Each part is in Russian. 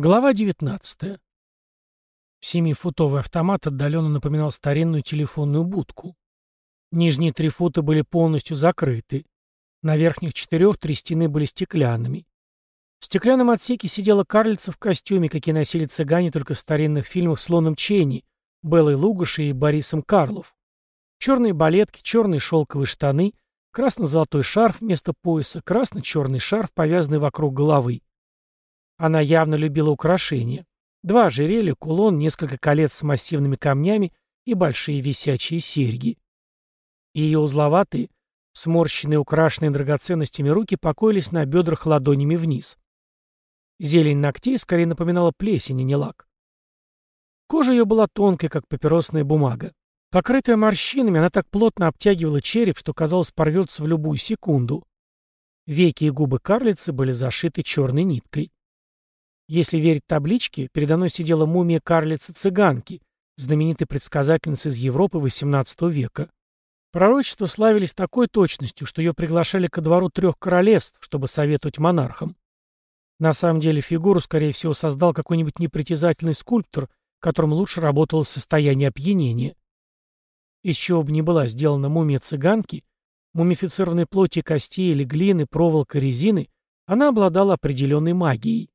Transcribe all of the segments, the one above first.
Глава 19. Семифутовый автомат отдаленно напоминал старинную телефонную будку. Нижние три фута были полностью закрыты. На верхних четырех три стены были стеклянными. В стеклянном отсеке сидела карлица в костюме, какие носили цыгане только в старинных фильмах с Лоном Ченни, Беллой Лугашей и Борисом Карлов. Черные балетки, черные шелковые штаны, красно-золотой шарф вместо пояса, красно-черный шарф, повязанный вокруг головы. Она явно любила украшения. Два ожерелья, кулон, несколько колец с массивными камнями и большие висячие серьги. Ее узловатые, сморщенные, украшенные драгоценностями руки покоились на бедрах ладонями вниз. Зелень ногтей скорее напоминала плесень, а не лак. Кожа ее была тонкой, как папиросная бумага. Покрытая морщинами, она так плотно обтягивала череп, что, казалось, порвется в любую секунду. Веки и губы карлицы были зашиты черной ниткой. Если верить табличке, передо мной сидела мумия карлицы-цыганки, знаменитой предсказательницы из Европы XVIII века. Пророчества славились такой точностью, что ее приглашали ко двору трех королевств, чтобы советовать монархам. На самом деле фигуру, скорее всего, создал какой-нибудь непритязательный скульптор, которым лучше работало состояние опьянения. Из чего бы ни была сделана мумия цыганки, мумифицированной плоти костей или глины, проволока, резины, она обладала определенной магией.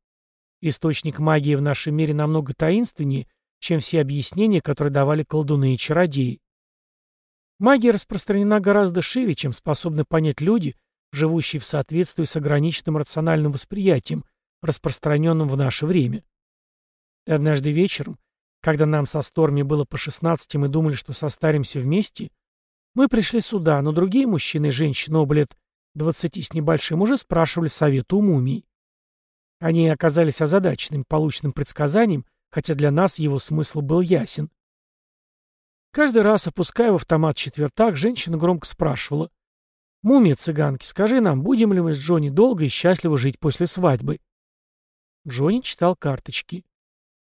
Источник магии в нашем мире намного таинственнее, чем все объяснения, которые давали колдуны и чародеи. Магия распространена гораздо шире, чем способны понять люди, живущие в соответствии с ограниченным рациональным восприятием, распространенным в наше время. И однажды вечером, когда нам со Сторми было по 16 и мы думали, что состаримся вместе, мы пришли сюда, но другие мужчины и женщины, оба лет 20 с небольшим, уже спрашивали совета у мумий. Они оказались озадаченными полученным предсказанием, хотя для нас его смысл был ясен. Каждый раз, опуская в автомат четвертак, женщина громко спрашивала. «Мумия цыганки, скажи нам, будем ли мы с Джонни долго и счастливо жить после свадьбы?» Джонни читал карточки.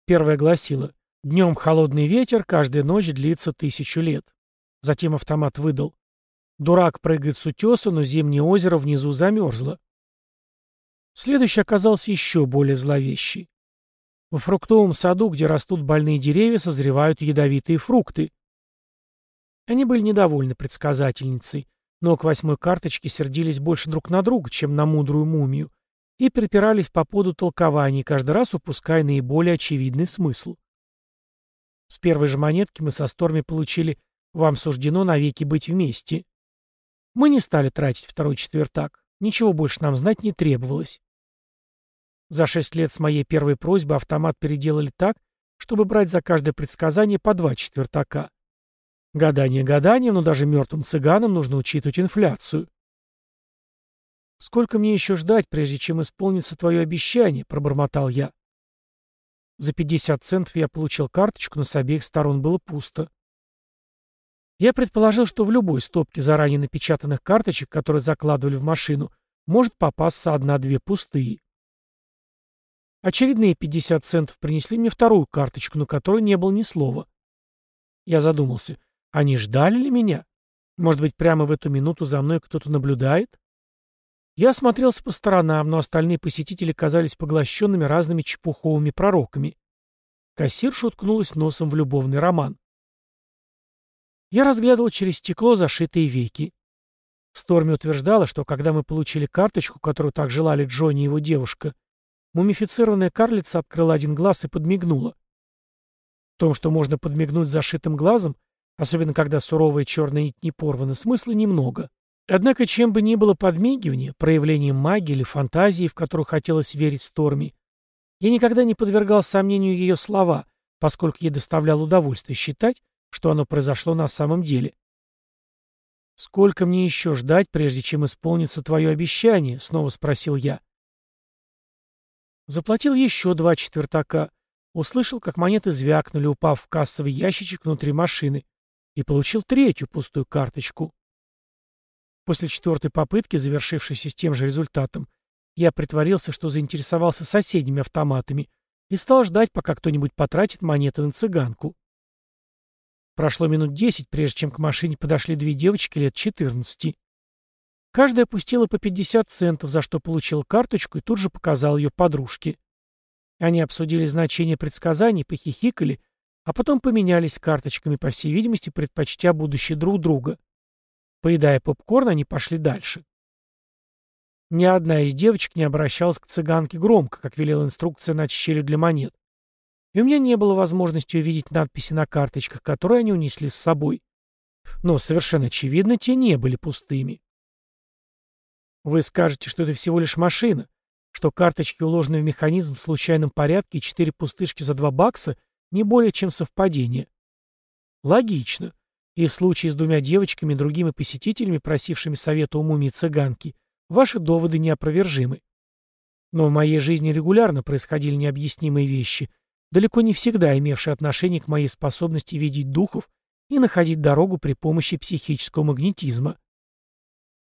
Первая гласила «Днем холодный ветер, каждая ночь длится тысячу лет». Затем автомат выдал «Дурак прыгает с утеса, но зимнее озеро внизу замерзло». Следующий оказался еще более зловещий. Во фруктовом саду, где растут больные деревья, созревают ядовитые фрукты. Они были недовольны предсказательницей, но к восьмой карточке сердились больше друг на друга, чем на мудрую мумию, и припирались по поду толкований, каждый раз упуская наиболее очевидный смысл. С первой же монетки мы со Сторми получили «Вам суждено навеки быть вместе». Мы не стали тратить второй четвертак, ничего больше нам знать не требовалось. За шесть лет с моей первой просьбы автомат переделали так, чтобы брать за каждое предсказание по два четвертака. Гадание гаданием, но даже мертвым цыганам нужно учитывать инфляцию. «Сколько мне еще ждать, прежде чем исполнится твое обещание?» — пробормотал я. За 50 центов я получил карточку, но с обеих сторон было пусто. Я предположил, что в любой стопке заранее напечатанных карточек, которые закладывали в машину, может попасться одна-две пустые. Очередные 50 центов принесли мне вторую карточку, на которой не было ни слова. Я задумался, они ждали ли меня? Может быть, прямо в эту минуту за мной кто-то наблюдает? Я осмотрелся по сторонам, но остальные посетители казались поглощенными разными чепуховыми пророками. Кассирша уткнулась носом в любовный роман. Я разглядывал через стекло зашитые веки. Сторми утверждала, что когда мы получили карточку, которую так желали Джонни и его девушка, Мумифицированная карлица открыла один глаз и подмигнула. В том, что можно подмигнуть зашитым глазом, особенно когда суровая черная нить не порвана, смысла немного. Однако, чем бы ни было подмигивание, проявлением магии или фантазии, в которую хотелось верить Сторми, я никогда не подвергал сомнению ее слова, поскольку ей доставляло удовольствие считать, что оно произошло на самом деле. «Сколько мне еще ждать, прежде чем исполнится твое обещание?» — снова спросил я. Заплатил еще два четвертака. Услышал, как монеты звякнули, упав в кассовый ящичек внутри машины. И получил третью пустую карточку. После четвертой попытки, завершившейся с тем же результатом, я притворился, что заинтересовался соседними автоматами и стал ждать, пока кто-нибудь потратит монеты на цыганку. Прошло минут десять, прежде чем к машине подошли две девочки лет четырнадцати. Каждая опустила по 50 центов, за что получил карточку и тут же показал ее подружке. Они обсудили значение предсказаний, похихикали, а потом поменялись карточками, по всей видимости, предпочтя будущее друг друга. Поедая попкорн, они пошли дальше. Ни одна из девочек не обращалась к цыганке громко, как велела инструкция на щели для монет. И у меня не было возможности увидеть надписи на карточках, которые они унесли с собой. Но совершенно очевидно, те не были пустыми. Вы скажете, что это всего лишь машина, что карточки уложены в механизм в случайном порядке и четыре пустышки за два бакса не более чем совпадение. Логично. И в случае с двумя девочками и другими посетителями, просившими совета у мумии цыганки, ваши доводы неопровержимы. Но в моей жизни регулярно происходили необъяснимые вещи, далеко не всегда имевшие отношение к моей способности видеть духов и находить дорогу при помощи психического магнетизма.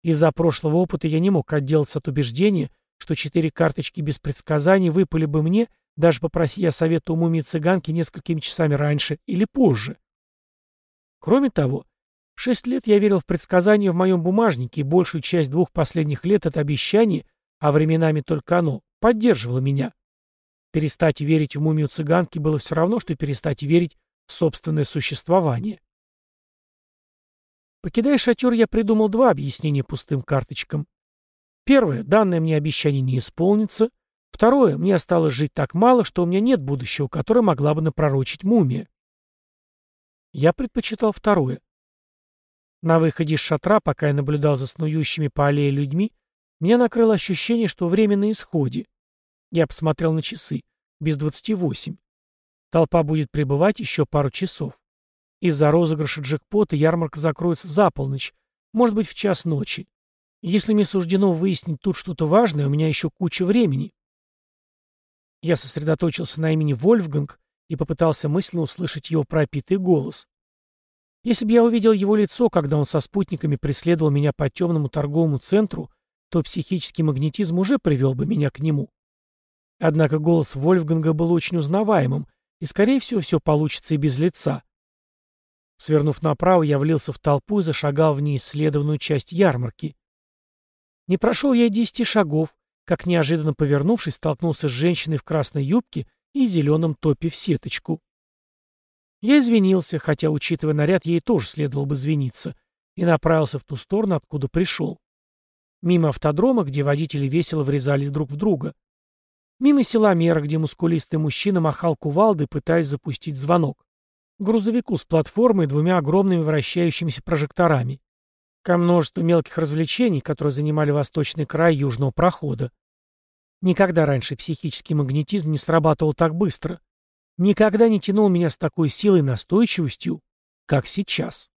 Из-за прошлого опыта я не мог отделаться от убеждения, что четыре карточки без предсказаний выпали бы мне, даже попроси я совета у мумии цыганки несколькими часами раньше или позже. Кроме того, шесть лет я верил в предсказания в моем бумажнике, и большую часть двух последних лет это обещание, а временами только оно, поддерживало меня. Перестать верить в мумию цыганки было все равно, что перестать верить в собственное существование. Покидая шатер, я придумал два объяснения пустым карточкам. Первое, данное мне обещание не исполнится. Второе, мне осталось жить так мало, что у меня нет будущего, которое могла бы напророчить мумия. Я предпочитал второе. На выходе из шатра, пока я наблюдал за снующими по аллее людьми, меня накрыло ощущение, что время на исходе. Я посмотрел на часы. Без двадцати восемь. Толпа будет пребывать еще пару часов. Из-за розыгрыша джекпота ярмарка закроется за полночь, может быть, в час ночи. Если мне суждено выяснить тут что-то важное, у меня еще куча времени. Я сосредоточился на имени Вольфганг и попытался мысленно услышать его пропитый голос. Если бы я увидел его лицо, когда он со спутниками преследовал меня по темному торговому центру, то психический магнетизм уже привел бы меня к нему. Однако голос Вольфганга был очень узнаваемым, и, скорее всего, все получится и без лица. Свернув направо, я влился в толпу и зашагал в неисследованную часть ярмарки. Не прошел я и десяти шагов, как неожиданно повернувшись, столкнулся с женщиной в красной юбке и зеленом топе в сеточку. Я извинился, хотя, учитывая наряд, ей тоже следовало бы извиниться, и направился в ту сторону, откуда пришел. Мимо автодрома, где водители весело врезались друг в друга. Мимо силомера, где мускулистый мужчина махал кувалдой, пытаясь запустить звонок грузовику с платформой и двумя огромными вращающимися прожекторами. Ко множеству мелких развлечений, которые занимали восточный край южного прохода. Никогда раньше психический магнетизм не срабатывал так быстро. Никогда не тянул меня с такой силой и настойчивостью, как сейчас.